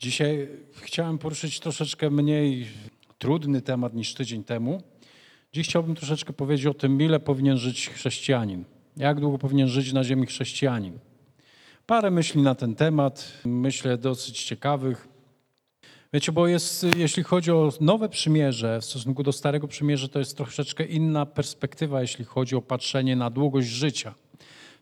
Dzisiaj chciałem poruszyć troszeczkę mniej trudny temat niż tydzień temu. Dziś chciałbym troszeczkę powiedzieć o tym, ile powinien żyć chrześcijanin. Jak długo powinien żyć na ziemi chrześcijanin. Parę myśli na ten temat, myślę dosyć ciekawych. Wiecie, bo jest, jeśli chodzi o nowe przymierze w stosunku do starego przymierza, to jest troszeczkę inna perspektywa, jeśli chodzi o patrzenie na długość życia.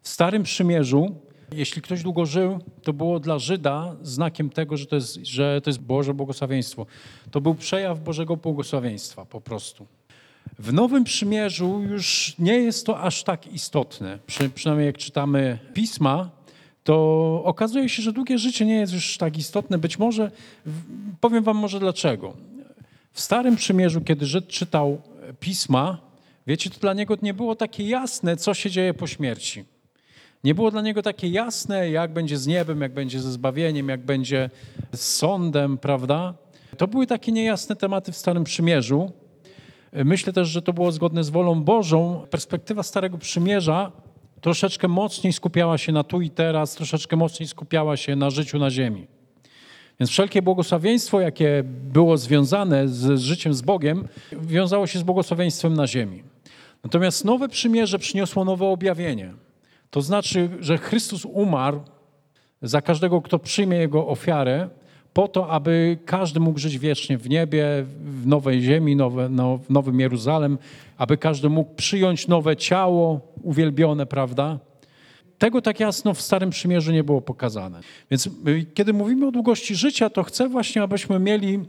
W starym przymierzu, jeśli ktoś długo żył, to było dla Żyda znakiem tego, że to jest, że to jest Boże błogosławieństwo. To był przejaw Bożego błogosławieństwa po prostu. W Nowym Przymierzu już nie jest to aż tak istotne. Przy, przynajmniej jak czytamy pisma, to okazuje się, że długie życie nie jest już tak istotne. Być może, powiem wam może dlaczego. W Starym Przymierzu, kiedy Żyd czytał pisma, wiecie, to dla niego nie było takie jasne, co się dzieje po śmierci. Nie było dla niego takie jasne, jak będzie z niebem, jak będzie ze zbawieniem, jak będzie z sądem, prawda? To były takie niejasne tematy w Starym Przymierzu. Myślę też, że to było zgodne z wolą Bożą. Perspektywa Starego Przymierza troszeczkę mocniej skupiała się na tu i teraz, troszeczkę mocniej skupiała się na życiu na ziemi. Więc wszelkie błogosławieństwo, jakie było związane z życiem z Bogiem, wiązało się z błogosławieństwem na ziemi. Natomiast nowe przymierze przyniosło nowe objawienie. To znaczy, że Chrystus umarł za każdego, kto przyjmie Jego ofiarę, po to, aby każdy mógł żyć wiecznie w niebie, w nowej ziemi, nowe, no, w nowym Jeruzalem, aby każdy mógł przyjąć nowe ciało uwielbione, prawda? Tego tak jasno w Starym Przymierzu nie było pokazane. Więc y, kiedy mówimy o długości życia, to chcę właśnie, abyśmy mieli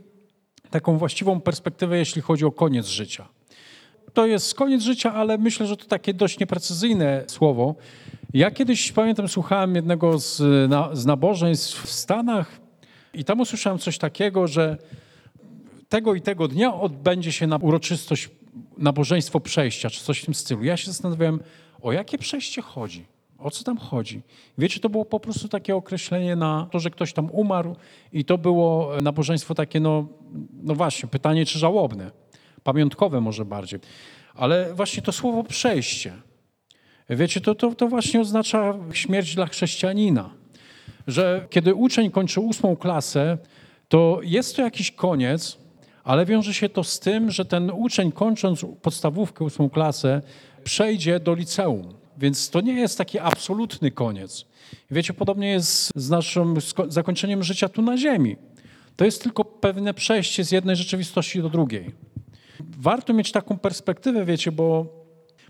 taką właściwą perspektywę, jeśli chodzi o koniec życia. To jest koniec życia, ale myślę, że to takie dość nieprecyzyjne słowo. Ja kiedyś, pamiętam, słuchałem jednego z, na, z nabożeństw w Stanach i tam usłyszałem coś takiego, że tego i tego dnia odbędzie się na uroczystość, nabożeństwo przejścia, czy coś w tym stylu. Ja się zastanawiałem, o jakie przejście chodzi? O co tam chodzi? Wiecie, to było po prostu takie określenie na to, że ktoś tam umarł i to było nabożeństwo takie, no, no właśnie, pytanie czy żałobne, pamiątkowe może bardziej. Ale właśnie to słowo przejście, wiecie, to, to, to właśnie oznacza śmierć dla chrześcijanina że kiedy uczeń kończy ósmą klasę, to jest to jakiś koniec, ale wiąże się to z tym, że ten uczeń kończąc podstawówkę, ósmą klasę, przejdzie do liceum. Więc to nie jest taki absolutny koniec. Wiecie, podobnie jest z naszym zakończeniem życia tu na ziemi. To jest tylko pewne przejście z jednej rzeczywistości do drugiej. Warto mieć taką perspektywę, wiecie, bo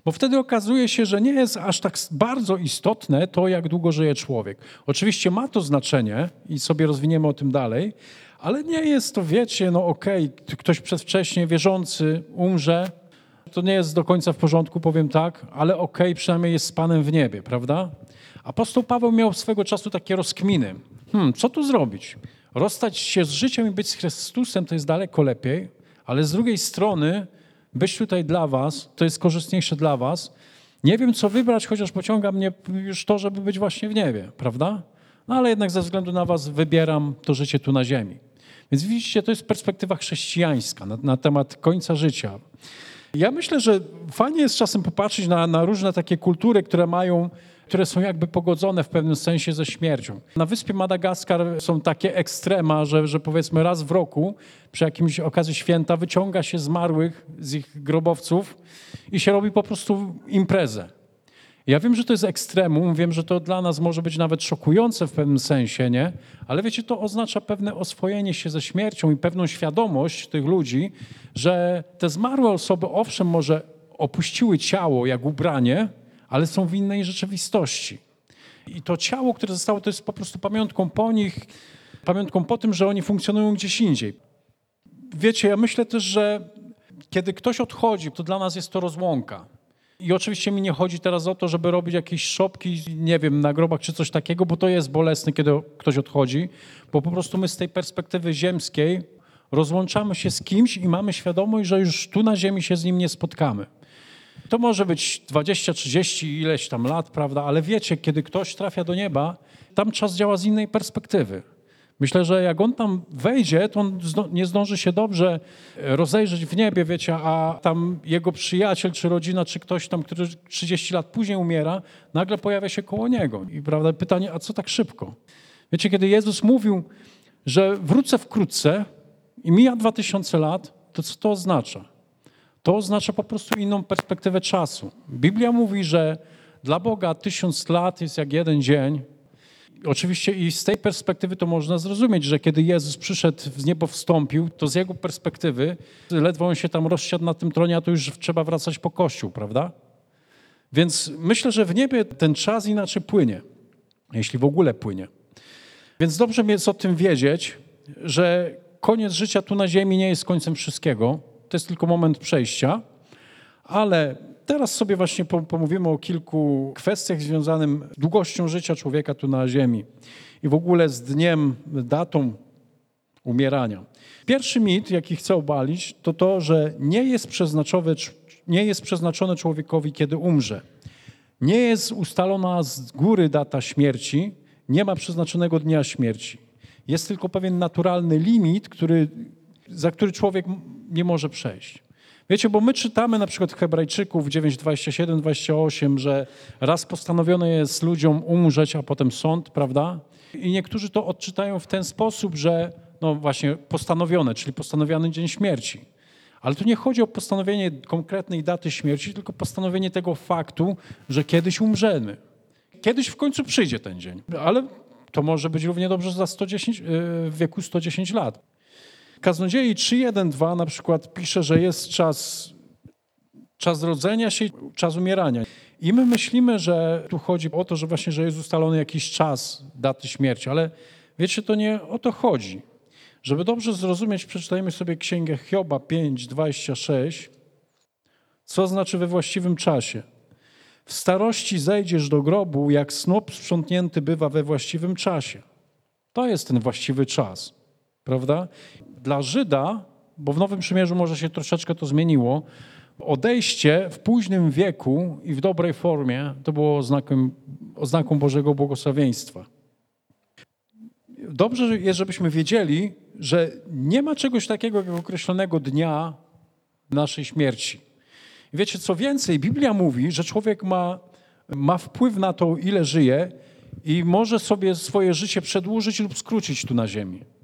bo wtedy okazuje się, że nie jest aż tak bardzo istotne to, jak długo żyje człowiek. Oczywiście ma to znaczenie i sobie rozwiniemy o tym dalej, ale nie jest to, wiecie, no okej, okay, ktoś przedwcześnie wierzący umrze, to nie jest do końca w porządku, powiem tak, ale okej, okay, przynajmniej jest z Panem w niebie, prawda? Apostoł Paweł miał swego czasu takie rozkminy. Hmm, co tu zrobić? Rozstać się z życiem i być z Chrystusem to jest daleko lepiej, ale z drugiej strony być tutaj dla was, to jest korzystniejsze dla was. Nie wiem, co wybrać, chociaż pociąga mnie już to, żeby być właśnie w niebie, prawda? No ale jednak ze względu na was wybieram to życie tu na ziemi. Więc widzicie, to jest perspektywa chrześcijańska na, na temat końca życia. Ja myślę, że fajnie jest czasem popatrzeć na, na różne takie kultury, które mają które są jakby pogodzone w pewnym sensie ze śmiercią. Na wyspie Madagaskar są takie ekstrema, że, że powiedzmy raz w roku przy jakimś okazji święta wyciąga się zmarłych z ich grobowców i się robi po prostu imprezę. Ja wiem, że to jest ekstremum, wiem, że to dla nas może być nawet szokujące w pewnym sensie, nie? Ale wiecie, to oznacza pewne oswojenie się ze śmiercią i pewną świadomość tych ludzi, że te zmarłe osoby, owszem, może opuściły ciało jak ubranie, ale są w innej rzeczywistości. I to ciało, które zostało, to jest po prostu pamiątką po nich, pamiątką po tym, że oni funkcjonują gdzieś indziej. Wiecie, ja myślę też, że kiedy ktoś odchodzi, to dla nas jest to rozłąka. I oczywiście mi nie chodzi teraz o to, żeby robić jakieś szopki, nie wiem, na grobach czy coś takiego, bo to jest bolesne, kiedy ktoś odchodzi, bo po prostu my z tej perspektywy ziemskiej rozłączamy się z kimś i mamy świadomość, że już tu na ziemi się z nim nie spotkamy. To może być 20, 30, ileś tam lat, prawda, ale wiecie, kiedy ktoś trafia do nieba, tam czas działa z innej perspektywy. Myślę, że jak on tam wejdzie, to on nie zdąży się dobrze rozejrzeć w niebie, wiecie, a tam jego przyjaciel, czy rodzina, czy ktoś tam, który 30 lat później umiera, nagle pojawia się koło niego. I prawda, pytanie, a co tak szybko? Wiecie, kiedy Jezus mówił, że wrócę wkrótce i mija 2000 lat, to co to oznacza? To oznacza po prostu inną perspektywę czasu. Biblia mówi, że dla Boga tysiąc lat jest jak jeden dzień. Oczywiście i z tej perspektywy to można zrozumieć, że kiedy Jezus przyszedł, z niebo wstąpił, to z jego perspektywy, ledwo on się tam rozsiadł na tym tronie, a to już trzeba wracać po kościół, prawda? Więc myślę, że w niebie ten czas inaczej płynie, jeśli w ogóle płynie. Więc dobrze jest o tym wiedzieć, że koniec życia tu na ziemi nie jest końcem wszystkiego, to jest tylko moment przejścia, ale teraz sobie właśnie pomówimy o kilku kwestiach związanych z długością życia człowieka tu na ziemi i w ogóle z dniem, datą umierania. Pierwszy mit, jaki chcę obalić, to to, że nie jest przeznaczone, nie jest człowiekowi, kiedy umrze. Nie jest ustalona z góry data śmierci, nie ma przeznaczonego dnia śmierci. Jest tylko pewien naturalny limit, który, za który człowiek nie może przejść. Wiecie, bo my czytamy na przykład Hebrajczyków 9, 27, 28, że raz postanowione jest ludziom umrzeć, a potem sąd, prawda? I niektórzy to odczytają w ten sposób, że no właśnie postanowione, czyli postanowiony dzień śmierci. Ale tu nie chodzi o postanowienie konkretnej daty śmierci, tylko postanowienie tego faktu, że kiedyś umrzemy. Kiedyś w końcu przyjdzie ten dzień, ale to może być równie dobrze za 110, w wieku 110 lat. Kaznodziei 3.1.2 na przykład pisze, że jest czas, czas rodzenia się, czas umierania. I my myślimy, że tu chodzi o to, że właśnie, że jest ustalony jakiś czas daty śmierci, ale wiecie, to nie o to chodzi. Żeby dobrze zrozumieć, przeczytajmy sobie Księgę Hioba 5:26, co znaczy we właściwym czasie. W starości zejdziesz do grobu, jak snop sprzątnięty bywa we właściwym czasie. To jest ten właściwy czas, prawda? Dla Żyda, bo w Nowym Przymierzu może się troszeczkę to zmieniło, odejście w późnym wieku i w dobrej formie to było oznaką, oznaką Bożego błogosławieństwa. Dobrze jest, żebyśmy wiedzieli, że nie ma czegoś takiego jak określonego dnia naszej śmierci. Wiecie, co więcej, Biblia mówi, że człowiek ma, ma wpływ na to, ile żyje i może sobie swoje życie przedłużyć lub skrócić tu na ziemi.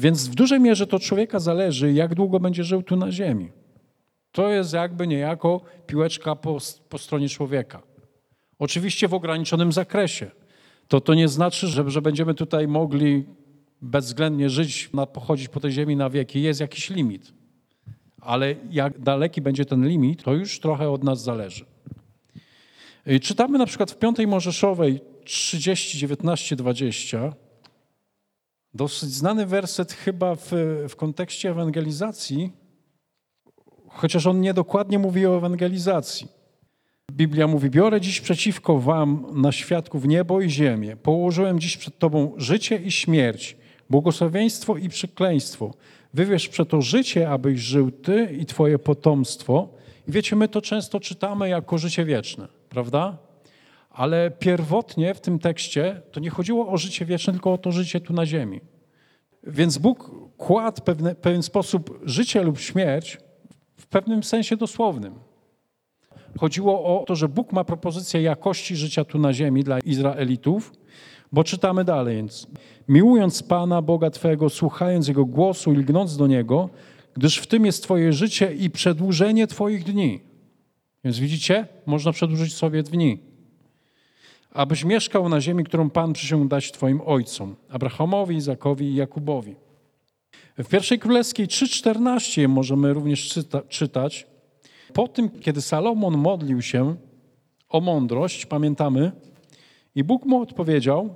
Więc w dużej mierze to człowieka zależy, jak długo będzie żył tu na ziemi. To jest jakby niejako piłeczka po, po stronie człowieka. Oczywiście w ograniczonym zakresie. To, to nie znaczy, że, że będziemy tutaj mogli bezwzględnie żyć, na, pochodzić po tej ziemi na wieki. Jest jakiś limit. Ale jak daleki będzie ten limit, to już trochę od nas zależy. Czytamy na przykład w 5 Możeszowej 30, 19, 20. Dosyć znany werset chyba w, w kontekście ewangelizacji, chociaż on niedokładnie mówi o ewangelizacji. Biblia mówi: Biorę dziś przeciwko Wam na świadków niebo i ziemię. Położyłem dziś przed Tobą życie i śmierć, błogosławieństwo i przekleństwo. Wywierz przeto życie, abyś żył Ty i Twoje potomstwo. I wiecie, my to często czytamy jako życie wieczne, prawda? Ale pierwotnie w tym tekście to nie chodziło o życie wieczne, tylko o to życie tu na ziemi. Więc Bóg kładł w pewien sposób życie lub śmierć w pewnym sensie dosłownym. Chodziło o to, że Bóg ma propozycję jakości życia tu na ziemi dla Izraelitów, bo czytamy dalej, więc miłując Pana, Boga Twego, słuchając Jego głosu i lgnąc do Niego, gdyż w tym jest Twoje życie i przedłużenie Twoich dni. Więc widzicie, można przedłużyć sobie dni. Abyś mieszkał na ziemi, którą Pan przysiągł dać Twoim ojcom, Abrahamowi, Izakowi i Jakubowi. W pierwszej królewskiej 3,14 możemy również czyta, czytać. Po tym, kiedy Salomon modlił się o mądrość, pamiętamy, i Bóg mu odpowiedział,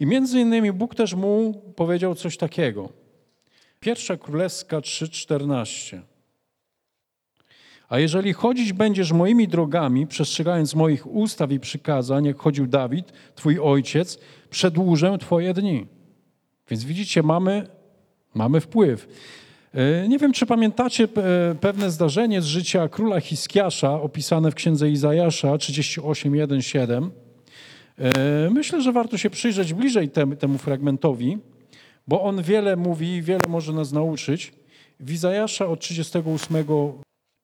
i między innymi Bóg też mu powiedział coś takiego. Pierwsza Królewska 3,14. A jeżeli chodzić będziesz moimi drogami, przestrzegając moich ustaw i przykazań, jak chodził Dawid, twój ojciec, przedłużę twoje dni. Więc widzicie, mamy, mamy wpływ. E, nie wiem, czy pamiętacie pewne zdarzenie z życia króla Hiskiasza, opisane w księdze Izajasza 38:1-7. E, myślę, że warto się przyjrzeć bliżej temu, temu fragmentowi, bo on wiele mówi i wiele może nas nauczyć. W Izajasza od 38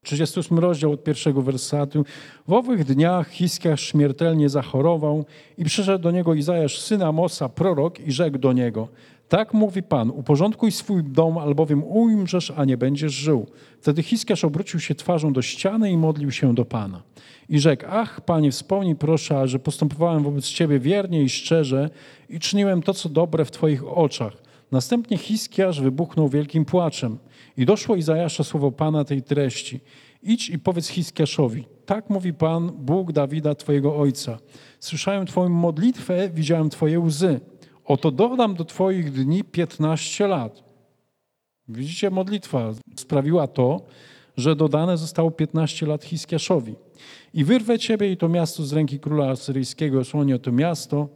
38 rozdział od pierwszego wersatu. W owych dniach Hiskiasz śmiertelnie zachorował i przyszedł do niego Izajasz, syn Amosa, prorok i rzekł do niego, tak mówi Pan, uporządkuj swój dom, albowiem umrzesz, a nie będziesz żył. Wtedy Hiskiasz obrócił się twarzą do ściany i modlił się do Pana. I rzekł, ach, Panie, wspomnij proszę, że postępowałem wobec Ciebie wiernie i szczerze i czyniłem to, co dobre w Twoich oczach. Następnie Hiskiasz wybuchnął wielkim płaczem. I doszło Izajasza słowo Pana tej treści. Idź i powiedz Hiskiaszowi, tak mówi Pan, Bóg Dawida, Twojego ojca. Słyszałem Twoją modlitwę, widziałem Twoje łzy. Oto dodam do Twoich dni 15 lat. Widzicie, modlitwa sprawiła to, że dodane zostało 15 lat Hiskiaszowi. I wyrwę Ciebie i to miasto z ręki króla asyryjskiego, osłonię to miasto,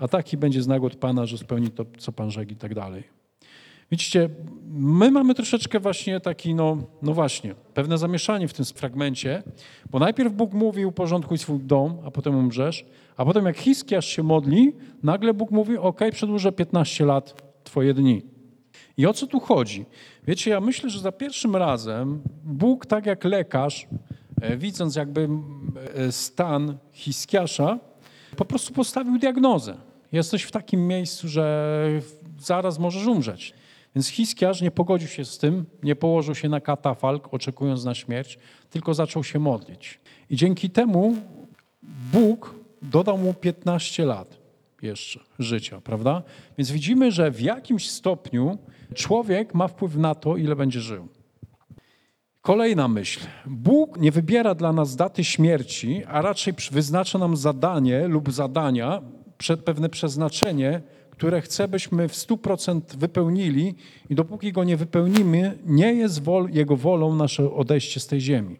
a taki będzie znak od Pana, że spełni to, co Pan rzekł i tak dalej. Widzicie, my mamy troszeczkę właśnie taki, no, no właśnie, pewne zamieszanie w tym fragmencie, bo najpierw Bóg mówi uporządkuj swój dom, a potem umrzesz, a potem jak Hiskiasz się modli, nagle Bóg mówi, ok, przedłużę 15 lat twoje dni. I o co tu chodzi? Wiecie, ja myślę, że za pierwszym razem Bóg, tak jak lekarz, e, widząc jakby e, stan Hiskiasza, po prostu postawił diagnozę. Jesteś w takim miejscu, że zaraz możesz umrzeć. Więc Hiskiarz nie pogodził się z tym, nie położył się na katafalk, oczekując na śmierć, tylko zaczął się modlić. I dzięki temu Bóg dodał mu 15 lat jeszcze życia, prawda? Więc widzimy, że w jakimś stopniu człowiek ma wpływ na to, ile będzie żył. Kolejna myśl. Bóg nie wybiera dla nas daty śmierci, a raczej wyznacza nam zadanie lub zadania, pewne przeznaczenie, które chce, byśmy w 100% wypełnili i dopóki go nie wypełnimy, nie jest wol, Jego wolą nasze odejście z tej ziemi.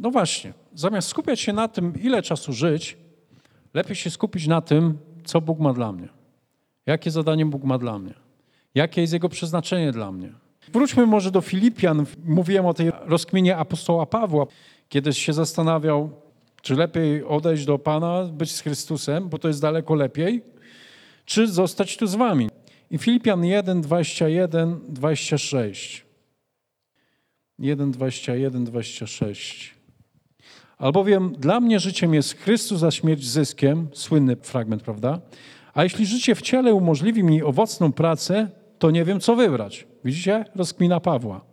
No właśnie, zamiast skupiać się na tym, ile czasu żyć, lepiej się skupić na tym, co Bóg ma dla mnie. Jakie zadanie Bóg ma dla mnie. Jakie jest Jego przeznaczenie dla mnie. Wróćmy może do Filipian. Mówiłem o tej rozkminie apostoła Pawła, kiedy się zastanawiał, czy lepiej odejść do Pana, być z Chrystusem, bo to jest daleko lepiej, czy zostać tu z wami. I Filipian 1, 21, 26. 1, 21, 26. Albowiem dla mnie życiem jest Chrystus, a śmierć zyskiem. Słynny fragment, prawda? A jeśli życie w ciele umożliwi mi owocną pracę, to nie wiem, co wybrać. Widzicie? Rozkmina Pawła.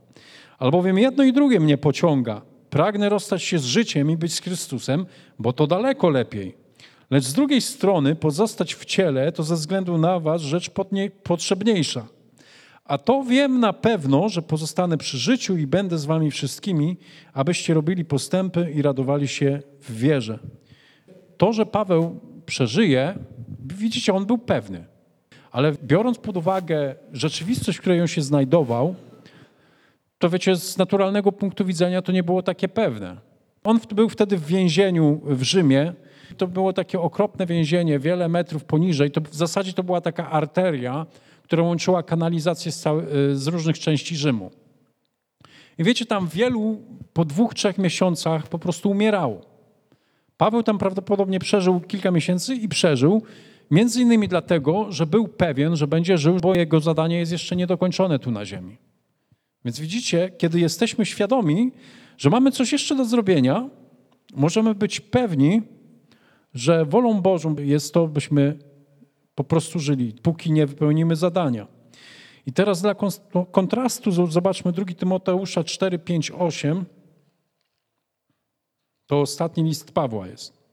Albowiem jedno i drugie mnie pociąga. Pragnę rozstać się z życiem i być z Chrystusem, bo to daleko lepiej. Lecz z drugiej strony pozostać w ciele to ze względu na was rzecz potrzebniejsza. A to wiem na pewno, że pozostanę przy życiu i będę z wami wszystkimi, abyście robili postępy i radowali się w wierze. To, że Paweł przeżyje, widzicie, on był pewny. Ale biorąc pod uwagę rzeczywistość, w której on się znajdował, to wiecie, z naturalnego punktu widzenia to nie było takie pewne. On był wtedy w więzieniu w Rzymie, to było takie okropne więzienie, wiele metrów poniżej. To w zasadzie to była taka arteria, która łączyła kanalizację z, y, z różnych części Rzymu. I wiecie, tam wielu po dwóch, trzech miesiącach po prostu umierało. Paweł tam prawdopodobnie przeżył kilka miesięcy i przeżył, między innymi dlatego, że był pewien, że będzie żył, bo jego zadanie jest jeszcze niedokończone tu na ziemi. Więc widzicie, kiedy jesteśmy świadomi, że mamy coś jeszcze do zrobienia, możemy być pewni, że wolą Bożą jest to, byśmy po prostu żyli, póki nie wypełnimy zadania. I teraz dla kontrastu zobaczmy 2 Tymoteusza 4, 5, 8. To ostatni list Pawła jest.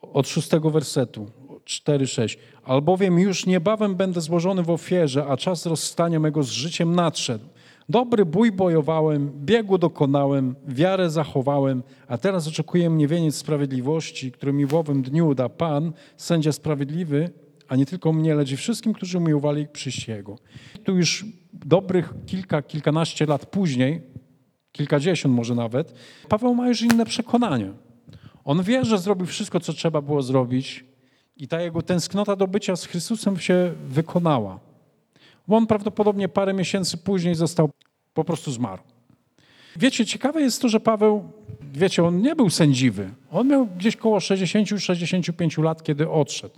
Od szóstego wersetu, 4, 6. Albowiem już niebawem będę złożony w ofierze, a czas rozstania mego z życiem nadszedł. Dobry bój bojowałem, biegu dokonałem, wiarę zachowałem, a teraz oczekuję mnie wieniec sprawiedliwości, który mi w owym dniu da Pan, sędzia sprawiedliwy, a nie tylko mnie, lecz i wszystkim, którzy umiłowali przyjść Jego. Tu już dobrych kilka, kilkanaście lat później, kilkadziesiąt może nawet, Paweł ma już inne przekonanie. On wie, że zrobił wszystko, co trzeba było zrobić i ta jego tęsknota do bycia z Chrystusem się wykonała. Bo on prawdopodobnie parę miesięcy później został, po prostu zmarł. Wiecie, ciekawe jest to, że Paweł, wiecie, on nie był sędziwy. On miał gdzieś koło 60-65 lat, kiedy odszedł.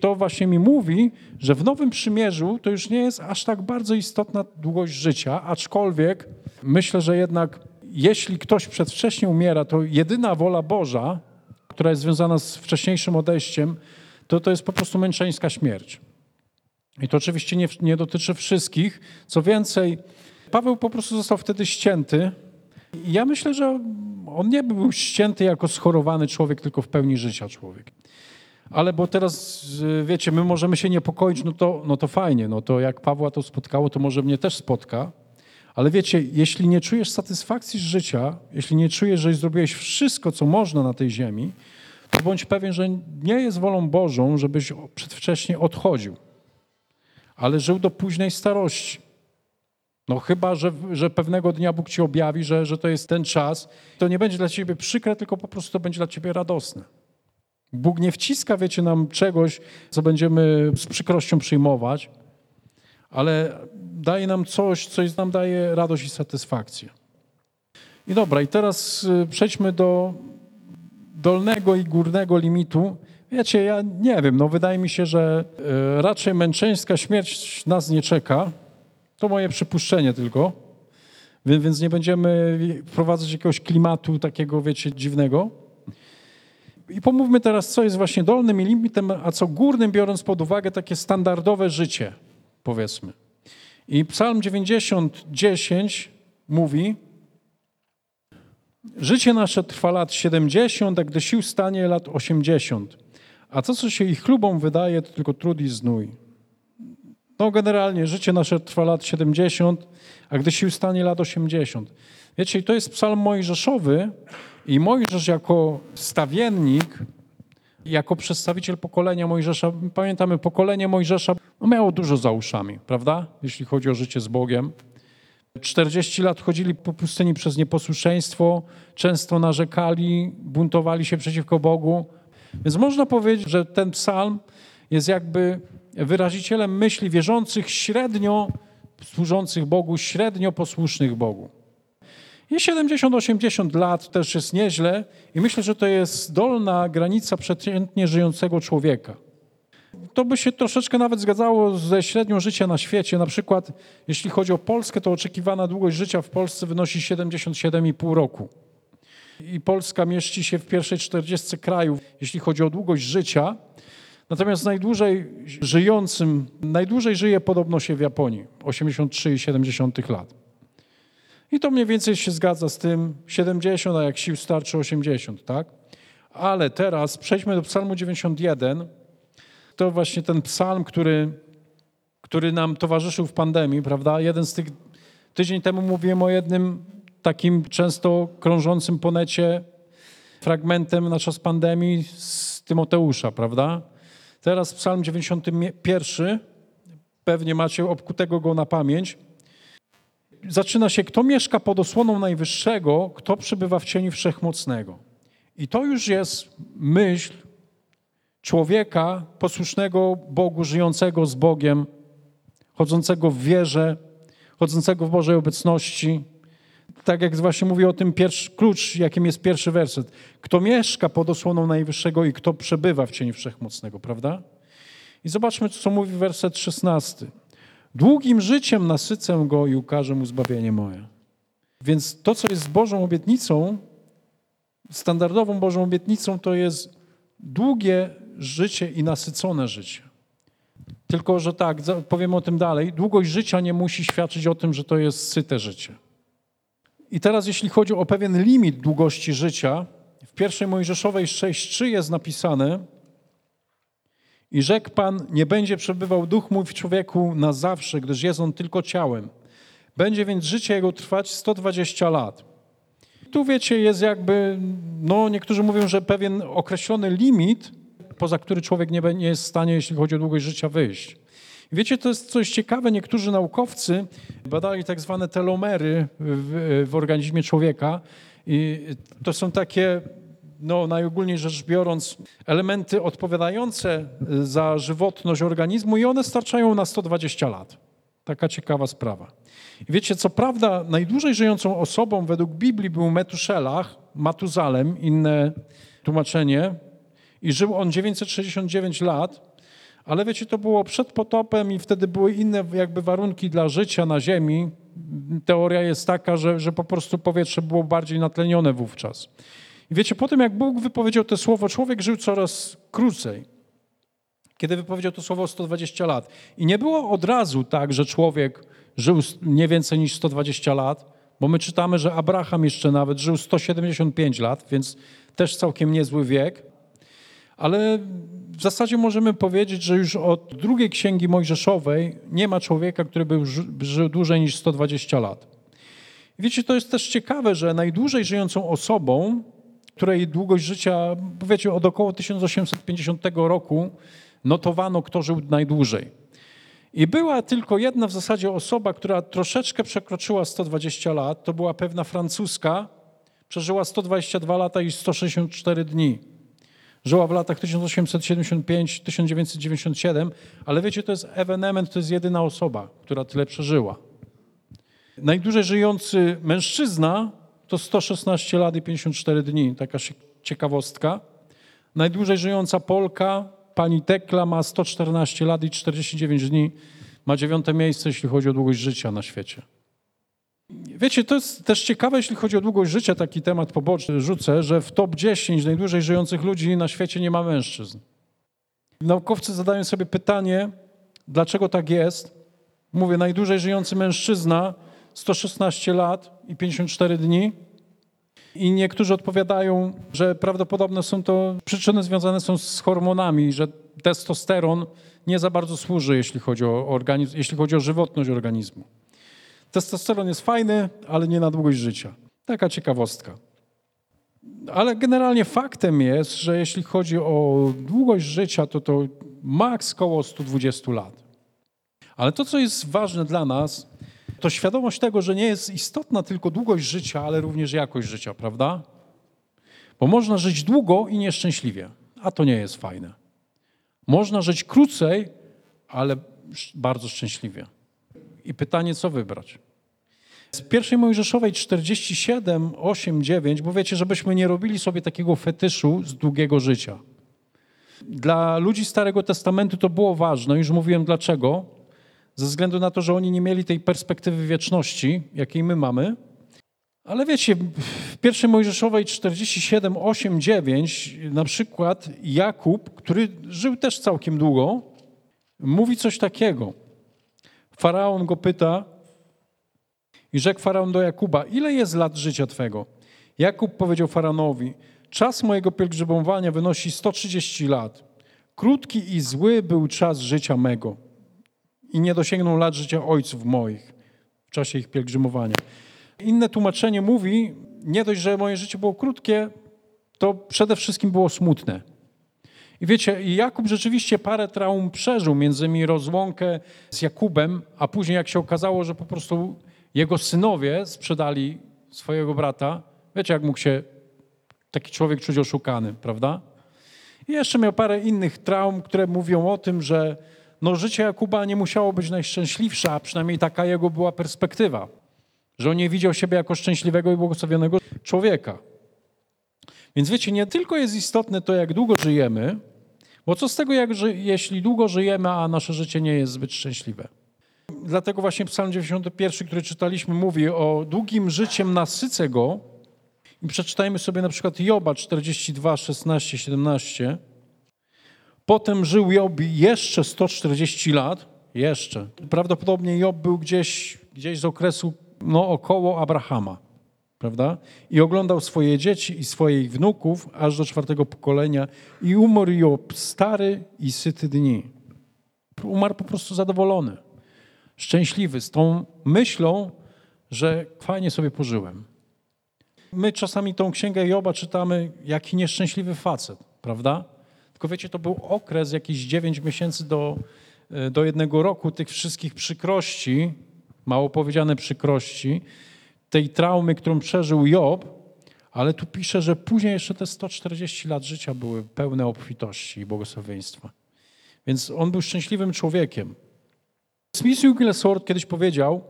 To właśnie mi mówi, że w Nowym Przymierzu to już nie jest aż tak bardzo istotna długość życia, aczkolwiek myślę, że jednak jeśli ktoś przedwcześnie umiera, to jedyna wola Boża, która jest związana z wcześniejszym odejściem, to to jest po prostu męczeńska śmierć. I to oczywiście nie, nie dotyczy wszystkich. Co więcej, Paweł po prostu został wtedy ścięty. Ja myślę, że on nie był ścięty jako schorowany człowiek, tylko w pełni życia człowiek. Ale bo teraz, wiecie, my możemy się niepokoić, no to, no to fajnie, no to jak Pawła to spotkało, to może mnie też spotka. Ale wiecie, jeśli nie czujesz satysfakcji z życia, jeśli nie czujesz, że zrobiłeś wszystko, co można na tej ziemi, to bądź pewien, że nie jest wolą Bożą, żebyś przedwcześnie odchodził, ale żył do późnej starości. No chyba, że, że pewnego dnia Bóg ci objawi, że, że to jest ten czas. To nie będzie dla ciebie przykre, tylko po prostu to będzie dla ciebie radosne. Bóg nie wciska, wiecie, nam czegoś, co będziemy z przykrością przyjmować, ale daje nam coś, co nam daje radość i satysfakcję. I dobra, i teraz y, przejdźmy do dolnego i górnego limitu. Wiecie, ja nie wiem, no wydaje mi się, że y, raczej męczeńska śmierć nas nie czeka. To moje przypuszczenie tylko. Więc nie będziemy wprowadzać jakiegoś klimatu takiego, wiecie, dziwnego. I pomówmy teraz, co jest właśnie dolnym limitem, a co górnym, biorąc pod uwagę takie standardowe życie, powiedzmy. I Psalm 90, 10 mówi: Życie nasze trwa lat 70, a gdy sił stanie lat 80. A to, co się ich chlubą wydaje, to tylko trud i znój. No generalnie życie nasze trwa lat 70, a gdy sił stanie lat 80. Wiecie, to jest psalm mojżeszowy i Mojżesz jako stawiennik, jako przedstawiciel pokolenia Mojżesza, pamiętamy, pokolenie Mojżesza no miało dużo za uszami, prawda? Jeśli chodzi o życie z Bogiem. 40 lat chodzili po pustyni przez nieposłuszeństwo, często narzekali, buntowali się przeciwko Bogu. Więc można powiedzieć, że ten psalm jest jakby wyrazicielem myśli wierzących średnio służących Bogu, średnio posłusznych Bogu. I 70-80 lat też jest nieźle i myślę, że to jest dolna granica przeciętnie żyjącego człowieka. To by się troszeczkę nawet zgadzało ze średnią życia na świecie. Na przykład, jeśli chodzi o Polskę, to oczekiwana długość życia w Polsce wynosi 77,5 roku. I Polska mieści się w pierwszej 40 krajów, jeśli chodzi o długość życia. Natomiast najdłużej żyjącym, najdłużej żyje podobno się w Japonii, 83,7 lat. I to mniej więcej się zgadza z tym 70, a jak sił starczy 80, tak? Ale teraz przejdźmy do psalmu 91. To właśnie ten psalm, który, który nam towarzyszył w pandemii, prawda? Jeden z tych, tydzień temu mówiłem o jednym takim często krążącym po necie fragmentem na czas pandemii z Tymoteusza, prawda? Teraz psalm 91, pewnie macie obkutego go na pamięć zaczyna się, kto mieszka pod osłoną Najwyższego, kto przebywa w cieniu Wszechmocnego. I to już jest myśl człowieka posłusznego Bogu, żyjącego z Bogiem, chodzącego w wierze, chodzącego w Bożej obecności. Tak jak właśnie mówię o tym pierwszy, klucz, jakim jest pierwszy werset. Kto mieszka pod osłoną Najwyższego i kto przebywa w cieniu Wszechmocnego, prawda? I zobaczmy, co mówi werset 16. Długim życiem nasycę go i ukażę mu zbawienie moje. Więc to, co jest Bożą obietnicą, standardową Bożą obietnicą, to jest długie życie i nasycone życie. Tylko, że tak, powiem o tym dalej, długość życia nie musi świadczyć o tym, że to jest syte życie. I teraz, jeśli chodzi o pewien limit długości życia, w pierwszej Mojżeszowej 6.3 jest napisane, i rzekł Pan, nie będzie przebywał duch mój w człowieku na zawsze, gdyż jest on tylko ciałem. Będzie więc życie jego trwać 120 lat. Tu wiecie, jest jakby, no niektórzy mówią, że pewien określony limit, poza który człowiek nie, nie jest w stanie, jeśli chodzi o długość życia, wyjść. Wiecie, to jest coś ciekawe, niektórzy naukowcy badali tak zwane telomery w, w organizmie człowieka i to są takie no, najogólniej rzecz biorąc, elementy odpowiadające za żywotność organizmu i one starczają na 120 lat. Taka ciekawa sprawa. Wiecie, co prawda najdłużej żyjącą osobą według Biblii był Metuszelach, Matuzalem, inne tłumaczenie, i żył on 969 lat, ale wiecie, to było przed potopem i wtedy były inne jakby warunki dla życia na ziemi, teoria jest taka, że, że po prostu powietrze było bardziej natlenione wówczas. I wiecie, po tym jak Bóg wypowiedział to słowo, człowiek żył coraz krócej. Kiedy wypowiedział to słowo 120 lat. I nie było od razu tak, że człowiek żył nie więcej niż 120 lat, bo my czytamy, że Abraham jeszcze nawet żył 175 lat, więc też całkiem niezły wiek. Ale w zasadzie możemy powiedzieć, że już od drugiej księgi Mojżeszowej nie ma człowieka, który by żył dłużej niż 120 lat. Wiecie, to jest też ciekawe, że najdłużej żyjącą osobą, której długość życia, wiecie, od około 1850 roku notowano, kto żył najdłużej. I była tylko jedna w zasadzie osoba, która troszeczkę przekroczyła 120 lat. To była pewna francuska. Przeżyła 122 lata i 164 dni. Żyła w latach 1875-1997, ale wiecie, to jest ewenement, to jest jedyna osoba, która tyle przeżyła. Najdłużej żyjący mężczyzna to 116 lat i 54 dni, taka ciekawostka. Najdłużej żyjąca Polka, pani Tekla, ma 114 lat i 49 dni. Ma dziewiąte miejsce, jeśli chodzi o długość życia na świecie. Wiecie, to jest też ciekawe, jeśli chodzi o długość życia, taki temat poboczny rzucę, że w top 10 najdłużej żyjących ludzi na świecie nie ma mężczyzn. Naukowcy zadają sobie pytanie, dlaczego tak jest. Mówię, najdłużej żyjący mężczyzna 116 lat i 54 dni. I niektórzy odpowiadają, że prawdopodobne są to przyczyny związane są z hormonami, że testosteron nie za bardzo służy, jeśli chodzi o organizm, jeśli chodzi o żywotność organizmu. Testosteron jest fajny, ale nie na długość życia. Taka ciekawostka. Ale generalnie faktem jest, że jeśli chodzi o długość życia, to to maks koło 120 lat. Ale to, co jest ważne dla nas, to świadomość tego, że nie jest istotna tylko długość życia, ale również jakość życia, prawda? Bo można żyć długo i nieszczęśliwie, a to nie jest fajne. Można żyć krócej, ale bardzo szczęśliwie. I pytanie, co wybrać? Z pierwszej Mojżeszowej 47, 8, 9, bo wiecie, żebyśmy nie robili sobie takiego fetyszu z długiego życia. Dla ludzi Starego Testamentu to było ważne, już mówiłem dlaczego, ze względu na to, że oni nie mieli tej perspektywy wieczności, jakiej my mamy. Ale wiecie, w pierwszej Mojżeszowej 47, 8, 9 na przykład Jakub, który żył też całkiem długo, mówi coś takiego. Faraon go pyta i rzekł Faraon do Jakuba, ile jest lat życia Twego? Jakub powiedział Faraonowi, czas mojego pielgrzymowania wynosi 130 lat. Krótki i zły był czas życia mego i nie dosięgnął lat życia ojców moich w czasie ich pielgrzymowania. Inne tłumaczenie mówi, nie dość, że moje życie było krótkie, to przede wszystkim było smutne. I wiecie, Jakub rzeczywiście parę traum przeżył, między innymi rozłąkę z Jakubem, a później jak się okazało, że po prostu jego synowie sprzedali swojego brata, wiecie, jak mógł się taki człowiek czuć oszukany, prawda? I jeszcze miał parę innych traum, które mówią o tym, że no, życie Jakuba nie musiało być najszczęśliwsze, a przynajmniej taka jego była perspektywa, że on nie widział siebie jako szczęśliwego i błogosławionego człowieka. Więc wiecie, nie tylko jest istotne to, jak długo żyjemy, bo co z tego, jak, jeśli długo żyjemy, a nasze życie nie jest zbyt szczęśliwe. Dlatego właśnie Psalm 91, który czytaliśmy, mówi o długim życiem nasycę go. I przeczytajmy sobie na przykład Joba 42, 16, 17. Potem żył Job jeszcze 140 lat, jeszcze. Prawdopodobnie Job był gdzieś, gdzieś z okresu no, około Abrahama, prawda? I oglądał swoje dzieci i swoich wnuków aż do czwartego pokolenia i umarł Job stary i syty dni. Umarł po prostu zadowolony, szczęśliwy, z tą myślą, że fajnie sobie pożyłem. My czasami tą księgę Joba czytamy, jaki nieszczęśliwy facet, prawda? Tylko wiecie, to był okres, jakieś 9 miesięcy do, e, do jednego roku tych wszystkich przykrości, mało powiedziane przykrości, tej traumy, którą przeżył Job, ale tu pisze, że później jeszcze te 140 lat życia były pełne obfitości i błogosławieństwa. Więc on był szczęśliwym człowiekiem. Smith Wigglesworth kiedyś powiedział,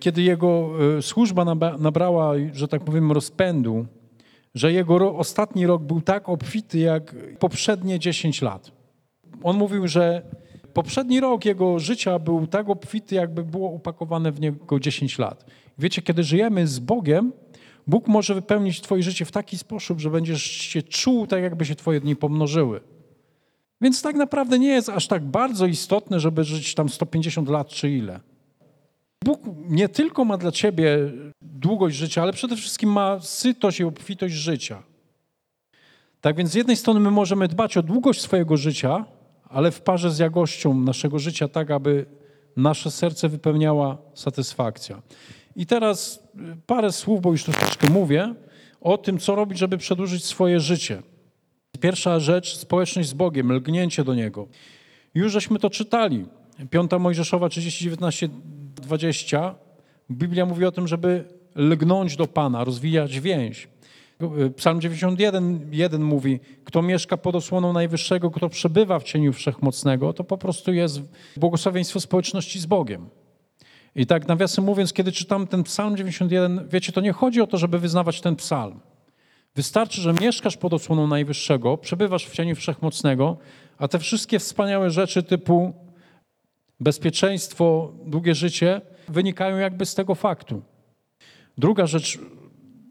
kiedy jego e, służba nabrała, że tak powiem, rozpędu, że jego ostatni rok był tak obfity jak poprzednie 10 lat. On mówił, że poprzedni rok jego życia był tak obfity, jakby było upakowane w niego 10 lat. Wiecie, kiedy żyjemy z Bogiem, Bóg może wypełnić twoje życie w taki sposób, że będziesz się czuł tak, jakby się twoje dni pomnożyły. Więc tak naprawdę nie jest aż tak bardzo istotne, żeby żyć tam 150 lat czy ile. Bóg nie tylko ma dla ciebie długość życia, ale przede wszystkim ma sytość i obfitość życia. Tak więc z jednej strony my możemy dbać o długość swojego życia, ale w parze z jakością naszego życia, tak aby nasze serce wypełniała satysfakcja. I teraz y, parę słów, bo już troszeczkę mówię, o tym, co robić, żeby przedłużyć swoje życie. Pierwsza rzecz, społeczność z Bogiem, lgnięcie do Niego. Już żeśmy to czytali. Piąta Mojżeszowa 30, 19, 20. Biblia mówi o tym, żeby lgnąć do Pana, rozwijać więź. Psalm 91, 1 mówi, kto mieszka pod osłoną Najwyższego, kto przebywa w cieniu Wszechmocnego, to po prostu jest błogosławieństwo społeczności z Bogiem. I tak nawiasem mówiąc, kiedy czytam ten psalm 91, wiecie, to nie chodzi o to, żeby wyznawać ten psalm. Wystarczy, że mieszkasz pod osłoną Najwyższego, przebywasz w cieniu Wszechmocnego, a te wszystkie wspaniałe rzeczy typu bezpieczeństwo, długie życie wynikają jakby z tego faktu. Druga rzecz,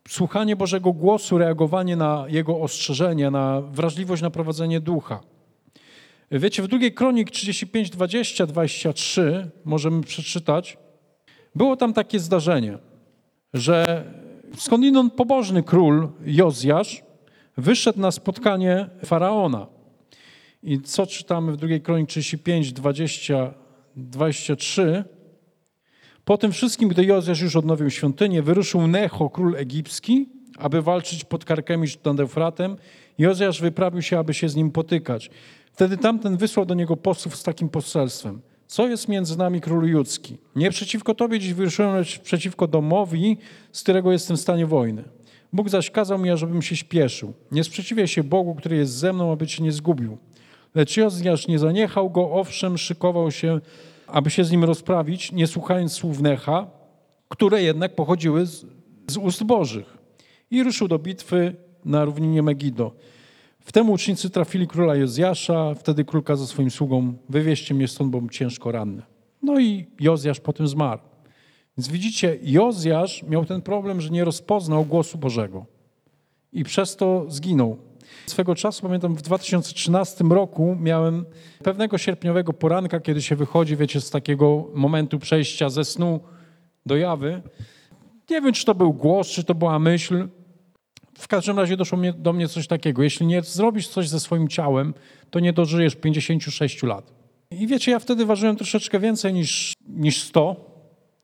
słuchanie Bożego głosu, reagowanie na Jego ostrzeżenia, na wrażliwość na prowadzenie ducha. Wiecie, w drugiej kronik 35, 20, 23 możemy przeczytać, było tam takie zdarzenie, że skądinąd pobożny król Jozjasz wyszedł na spotkanie faraona. I co czytamy w drugiej kronik 35, 20, 23? Po tym wszystkim, gdy Jozjasz już odnowił świątynię, wyruszył Necho, król egipski, aby walczyć pod Karkemisz nad Eufratem. Jozjasz wyprawił się, aby się z nim potykać. Wtedy tamten wysłał do niego posłów z takim poselstwem. Co jest między nami, król judzki? Nie przeciwko tobie dziś wyruszyłem, lecz przeciwko domowi, z którego jestem w stanie wojny. Bóg zaś kazał mi, ażebym się śpieszył. Nie sprzeciwiaj się Bogu, który jest ze mną, aby cię nie zgubił. Lecz Jozjasz nie zaniechał go, owszem, szykował się aby się z nim rozprawić, nie słuchając słów Necha, które jednak pochodziły z, z ust Bożych. I ruszył do bitwy na równinie Megido. Wtem ucznicy trafili króla Jozjasza, wtedy król kazał swoim sługom, wywieźcie mnie stąd, bo ciężko ranny. No i Jozjasz potem zmarł. Więc widzicie, Jozjasz miał ten problem, że nie rozpoznał głosu Bożego. I przez to zginął. Swego czasu, pamiętam, w 2013 roku miałem pewnego sierpniowego poranka, kiedy się wychodzi, wiecie, z takiego momentu przejścia ze snu do jawy. Nie wiem, czy to był głos, czy to była myśl. W każdym razie doszło mnie, do mnie coś takiego. Jeśli nie zrobisz coś ze swoim ciałem, to nie dożyjesz 56 lat. I wiecie, ja wtedy ważyłem troszeczkę więcej niż, niż 100,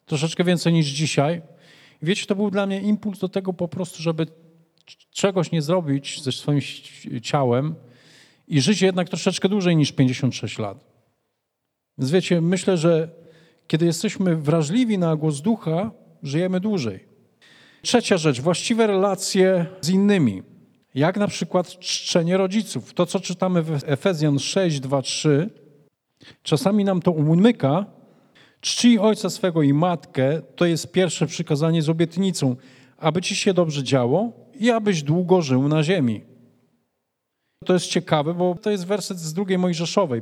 troszeczkę więcej niż dzisiaj. I wiecie, to był dla mnie impuls do tego po prostu, żeby czegoś nie zrobić ze swoim ciałem i żyć jednak troszeczkę dłużej niż 56 lat. Więc wiecie, myślę, że kiedy jesteśmy wrażliwi na głos ducha, żyjemy dłużej. Trzecia rzecz, właściwe relacje z innymi. Jak na przykład czczenie rodziców. To, co czytamy w Efezjan 6, 2, 3, czasami nam to umyka. Czcij ojca swego i matkę, to jest pierwsze przykazanie z obietnicą, aby ci się dobrze działo i abyś długo żył na ziemi. To jest ciekawe, bo to jest werset z drugiej Mojżeszowej,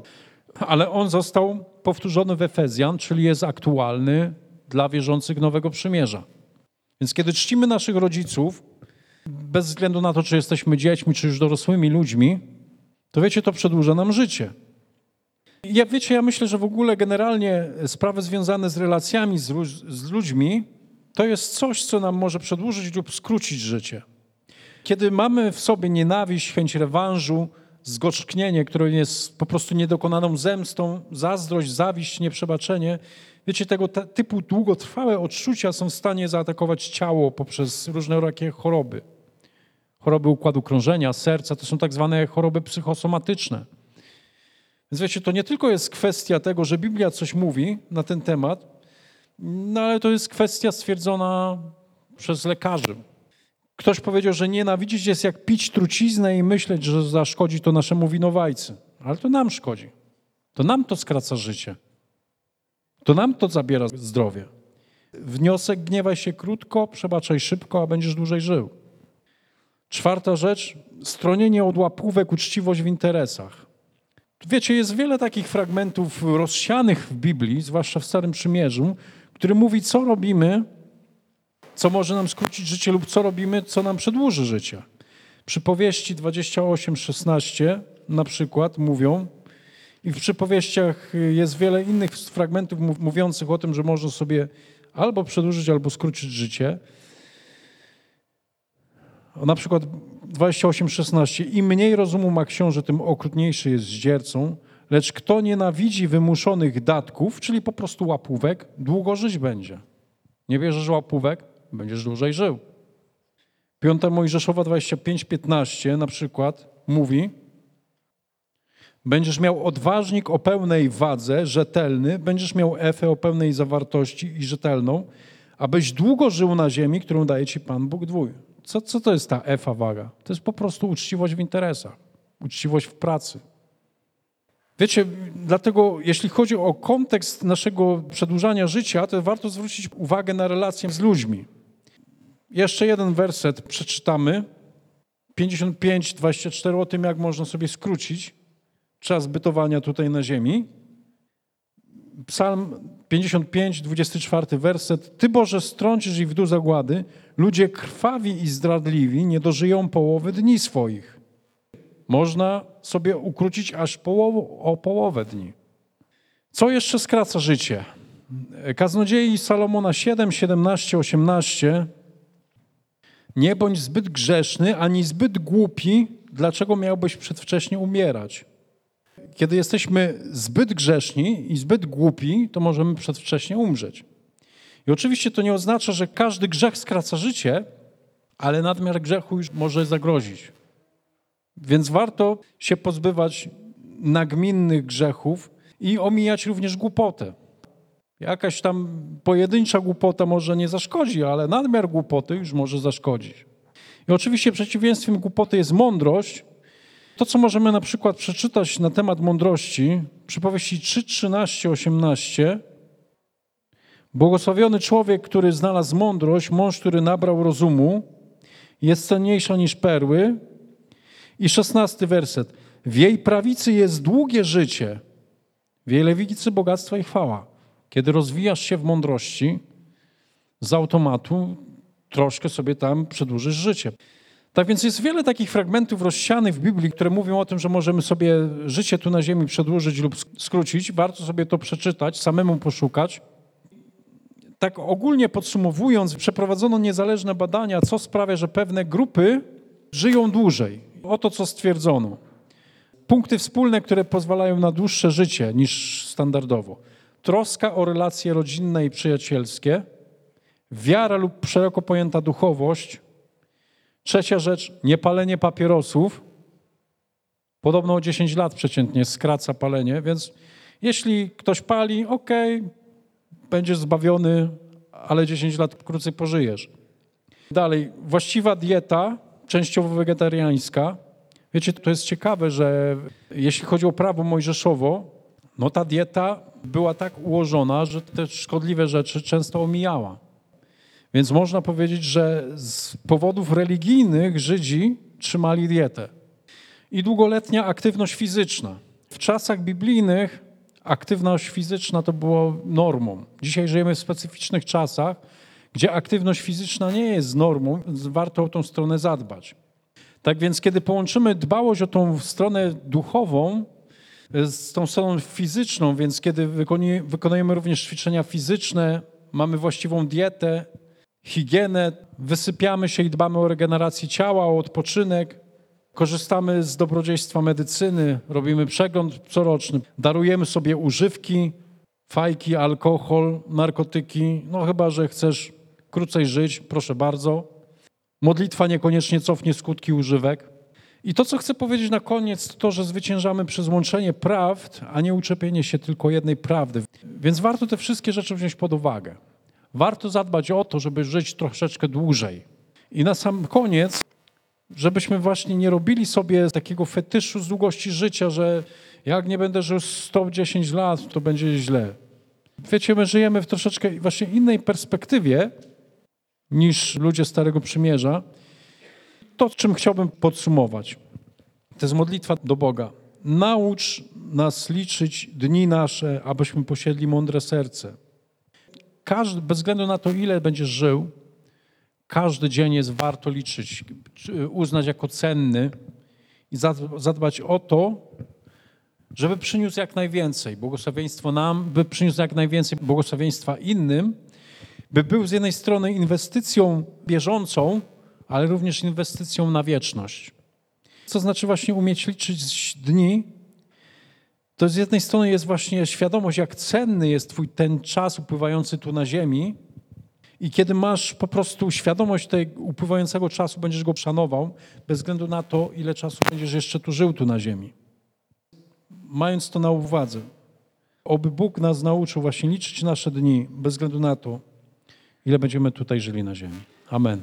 ale on został powtórzony w Efezjan, czyli jest aktualny dla wierzących Nowego Przymierza. Więc kiedy czcimy naszych rodziców, bez względu na to, czy jesteśmy dziećmi, czy już dorosłymi ludźmi, to wiecie, to przedłuża nam życie. Ja wiecie, ja myślę, że w ogóle generalnie sprawy związane z relacjami z, z ludźmi to jest coś, co nam może przedłużyć lub skrócić życie. Kiedy mamy w sobie nienawiść, chęć rewanżu, zgorzknienie, które jest po prostu niedokonaną zemstą, zazdrość, zawiść, nieprzebaczenie, wiecie, tego typu długotrwałe odczucia są w stanie zaatakować ciało poprzez różne takie choroby. Choroby układu krążenia, serca, to są tak zwane choroby psychosomatyczne. Więc wiecie, to nie tylko jest kwestia tego, że Biblia coś mówi na ten temat, no ale to jest kwestia stwierdzona przez lekarzy. Ktoś powiedział, że nienawidzić jest jak pić truciznę i myśleć, że zaszkodzi to naszemu winowajcy. Ale to nam szkodzi. To nam to skraca życie. To nam to zabiera zdrowie. Wniosek gniewaj się krótko, przebaczaj szybko, a będziesz dłużej żył. Czwarta rzecz, stronienie od łapówek, uczciwość w interesach. Wiecie, jest wiele takich fragmentów rozsianych w Biblii, zwłaszcza w Starym Przymierzu, który mówi, co robimy, co może nam skrócić życie lub co robimy, co nam przedłuży życie. Przypowieści 28-16 na przykład mówią, i w przypowieściach jest wiele innych fragmentów mówiących o tym, że można sobie albo przedłużyć, albo skrócić życie. Na przykład 28:16. Im mniej rozumu ma książę, tym okrutniejszy jest zdziercą, lecz kto nienawidzi wymuszonych datków, czyli po prostu łapówek, długo żyć będzie. Nie bierzesz łapówek, będziesz dłużej żył. 5 Mojżeszowa 25:15 na przykład mówi: Będziesz miał odważnik o pełnej wadze, rzetelny, będziesz miał efę o pełnej zawartości i rzetelną, abyś długo żył na ziemi, którą daje ci Pan Bóg Twój. Co, co to jest ta efa waga? To jest po prostu uczciwość w interesach, uczciwość w pracy. Wiecie, dlatego jeśli chodzi o kontekst naszego przedłużania życia, to warto zwrócić uwagę na relacje z ludźmi. Jeszcze jeden werset przeczytamy. 55, 24 o tym, jak można sobie skrócić czas bytowania tutaj na ziemi. Psalm 55, 24 werset. Ty Boże strącisz ich w dół zagłady, ludzie krwawi i zdradliwi nie dożyją połowy dni swoich. Można sobie ukrócić aż o połowę dni. Co jeszcze skraca życie? Kaznodziei Salomona 7, 17, 18. Nie bądź zbyt grzeszny, ani zbyt głupi, dlaczego miałbyś przedwcześnie umierać? Kiedy jesteśmy zbyt grzeszni i zbyt głupi, to możemy przedwcześnie umrzeć. I oczywiście to nie oznacza, że każdy grzech skraca życie, ale nadmiar grzechu już może zagrozić. Więc warto się pozbywać nagminnych grzechów i omijać również głupotę. Jakaś tam pojedyncza głupota może nie zaszkodzi, ale nadmiar głupoty już może zaszkodzić. I oczywiście przeciwieństwem głupoty jest mądrość, to, co możemy na przykład przeczytać na temat mądrości, przypowieści 3, 13, 18. Błogosławiony człowiek, który znalazł mądrość, mąż, który nabrał rozumu, jest cenniejsza niż perły. I szesnasty werset. W jej prawicy jest długie życie, w jej lewicy bogactwa i chwała. Kiedy rozwijasz się w mądrości, z automatu troszkę sobie tam przedłużysz życie. Tak więc jest wiele takich fragmentów rozsianych w Biblii, które mówią o tym, że możemy sobie życie tu na ziemi przedłużyć lub skrócić. Warto sobie to przeczytać, samemu poszukać. Tak ogólnie podsumowując, przeprowadzono niezależne badania, co sprawia, że pewne grupy żyją dłużej. Oto co stwierdzono. Punkty wspólne, które pozwalają na dłuższe życie niż standardowo. Troska o relacje rodzinne i przyjacielskie, wiara lub szeroko pojęta duchowość, Trzecia rzecz, niepalenie papierosów. Podobno o 10 lat przeciętnie skraca palenie, więc jeśli ktoś pali, ok, będziesz zbawiony, ale 10 lat krócej pożyjesz. Dalej, właściwa dieta, częściowo wegetariańska. Wiecie, to jest ciekawe, że jeśli chodzi o prawo mojżeszowo, no ta dieta była tak ułożona, że te szkodliwe rzeczy często omijała. Więc można powiedzieć, że z powodów religijnych Żydzi trzymali dietę. I długoletnia aktywność fizyczna. W czasach biblijnych aktywność fizyczna to było normą. Dzisiaj żyjemy w specyficznych czasach, gdzie aktywność fizyczna nie jest normą, warto o tą stronę zadbać. Tak więc, kiedy połączymy dbałość o tą stronę duchową z tą stroną fizyczną, więc kiedy wykonujemy również ćwiczenia fizyczne, mamy właściwą dietę, higienę, wysypiamy się i dbamy o regenerację ciała, o odpoczynek, korzystamy z dobrodziejstwa medycyny, robimy przegląd coroczny, darujemy sobie używki, fajki, alkohol, narkotyki, no chyba, że chcesz krócej żyć, proszę bardzo. Modlitwa niekoniecznie cofnie skutki używek. I to, co chcę powiedzieć na koniec, to to, że zwyciężamy przez łączenie prawd, a nie uczepienie się tylko jednej prawdy. Więc warto te wszystkie rzeczy wziąć pod uwagę. Warto zadbać o to, żeby żyć troszeczkę dłużej. I na sam koniec, żebyśmy właśnie nie robili sobie takiego fetyszu z długości życia, że jak nie będę żył 110 lat, to będzie źle. Wiecie, my żyjemy w troszeczkę właśnie innej perspektywie niż ludzie Starego Przymierza. To, czym chciałbym podsumować, to jest modlitwa do Boga. Naucz nas liczyć dni nasze, abyśmy posiedli mądre serce. Każdy, bez względu na to, ile będziesz żył, każdy dzień jest warto liczyć, czy uznać jako cenny i zad- zadbać o to, żeby przyniósł jak najwięcej błogosławieństwo nam, by przyniósł jak najwięcej błogosławieństwa innym, by był z jednej strony inwestycją bieżącą, ale również inwestycją na wieczność. Co znaczy właśnie umieć liczyć dni? To z jednej strony jest właśnie świadomość, jak cenny jest Twój ten czas upływający tu na ziemi. I kiedy masz po prostu świadomość tego upływającego czasu, będziesz go szanował, bez względu na to, ile czasu będziesz jeszcze tu żył tu na ziemi. Mając to na uwadze, oby Bóg nas nauczył właśnie liczyć nasze dni, bez względu na to, ile będziemy tutaj żyli na ziemi. Amen.